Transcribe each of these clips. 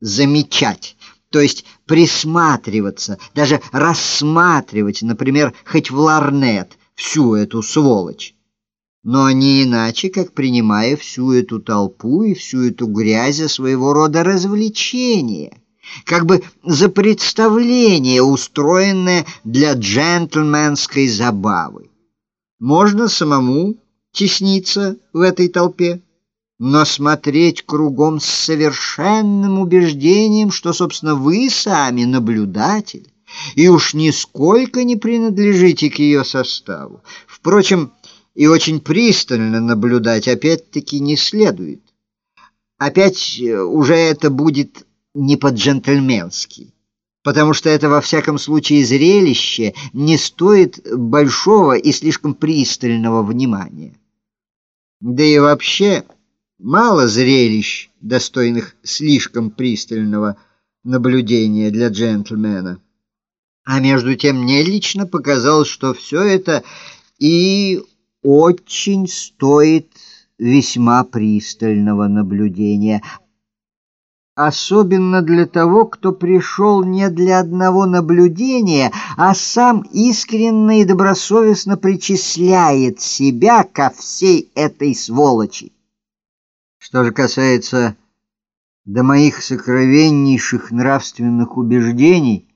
замечать, то есть присматриваться, даже рассматривать, например, хоть в ларнет всю эту сволочь. Но не иначе, как принимая всю эту толпу и всю эту грязь за своего рода развлечения, как бы за представление, устроенное для джентльменской забавы. Можно самому тесниться в этой толпе, но смотреть кругом с совершенным убеждением, что, собственно, вы сами наблюдатель, и уж нисколько не принадлежите к ее составу. Впрочем, и очень пристально наблюдать опять-таки не следует. Опять э, уже это будет не по-джентльменски, потому что это во всяком случае зрелище не стоит большого и слишком пристального внимания. Да и вообще мало зрелищ, достойных слишком пристального наблюдения для джентльмена. А между тем мне лично показалось, что все это и очень стоит весьма пристального наблюдения, особенно для того, кто пришел не для одного наблюдения, а сам искренне и добросовестно причисляет себя ко всей этой сволочи. Что же касается до моих сокровеннейших нравственных убеждений,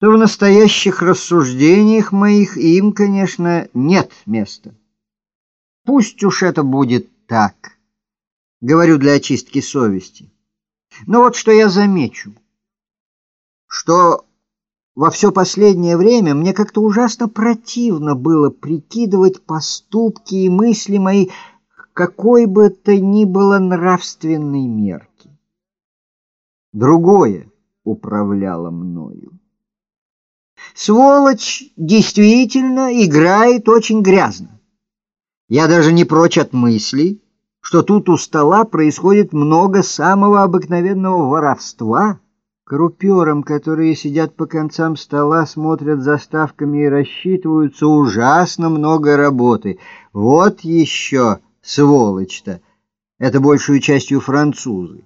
то в настоящих рассуждениях моих им, конечно, нет места. Пусть уж это будет так, говорю для очистки совести. Но вот что я замечу, что во все последнее время мне как-то ужасно противно было прикидывать поступки и мысли мои какой бы то ни было нравственной мерки. Другое управляло мною. Сволочь действительно играет очень грязно. Я даже не прочь от мысли, что тут у стола происходит много самого обыкновенного воровства. Крупёрам, которые сидят по концам стола, смотрят за ставками и рассчитываются, ужасно много работы. Вот еще сволочь-то! Это большую частью французы.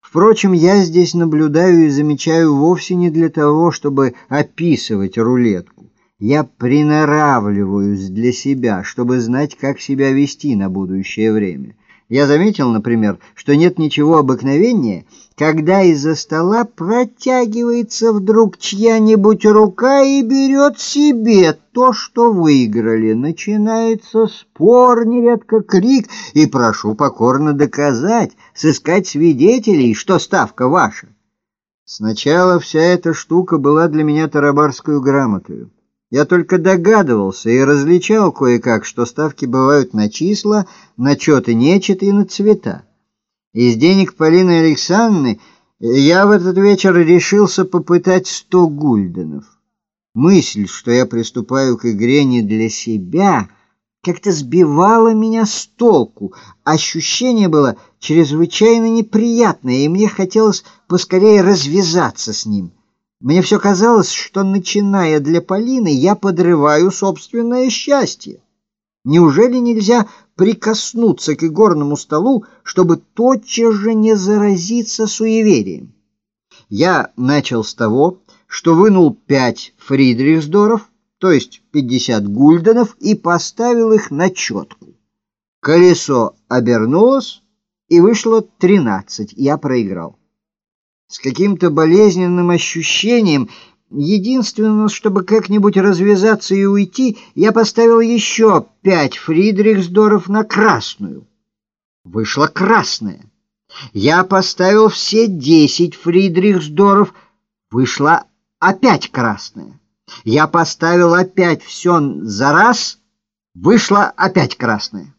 Впрочем, я здесь наблюдаю и замечаю вовсе не для того, чтобы описывать рулетку. Я приноравливаюсь для себя, чтобы знать, как себя вести на будущее время. Я заметил, например, что нет ничего обыкновеннее, когда из-за стола протягивается вдруг чья-нибудь рука и берет себе то, что выиграли. Начинается спор, нередко крик, и прошу покорно доказать, сыскать свидетелей, что ставка ваша. Сначала вся эта штука была для меня тарабарскую грамотою. Я только догадывался и различал кое-как, что ставки бывают на числа, на чет и нечет и на цвета. Из денег Полины Александровны я в этот вечер решился попытать сто гульденов. Мысль, что я приступаю к игре не для себя, как-то сбивала меня с толку. Ощущение было чрезвычайно неприятное, и мне хотелось поскорее развязаться с ним. Мне все казалось, что, начиная для Полины, я подрываю собственное счастье. Неужели нельзя прикоснуться к игорному столу, чтобы тотчас же не заразиться суеверием? Я начал с того, что вынул пять фридрихсдоров, то есть пятьдесят гульденов, и поставил их на четку. Колесо обернулось, и вышло тринадцать. Я проиграл с каким-то болезненным ощущением. Единственное, чтобы как-нибудь развязаться и уйти, я поставил еще пять Фридрихсдоров на красную. Вышла красная. Я поставил все десять Фридрихсдоров. Вышла опять красная. Я поставил опять все за раз. Вышла опять красная.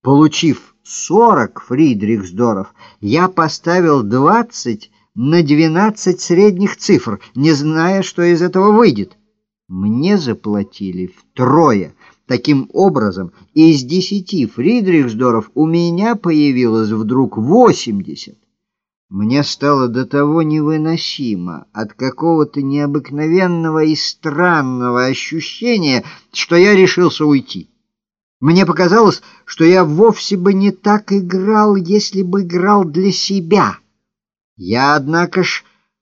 Получив сорок Фридрихсдоров, я поставил двадцать на двенадцать средних цифр, не зная, что из этого выйдет. Мне заплатили втрое. Таким образом, из десяти Фридрихсдоров у меня появилось вдруг восемьдесят. Мне стало до того невыносимо от какого-то необыкновенного и странного ощущения, что я решился уйти. Мне показалось, что я вовсе бы не так играл, если бы играл для себя». Я, однако ж,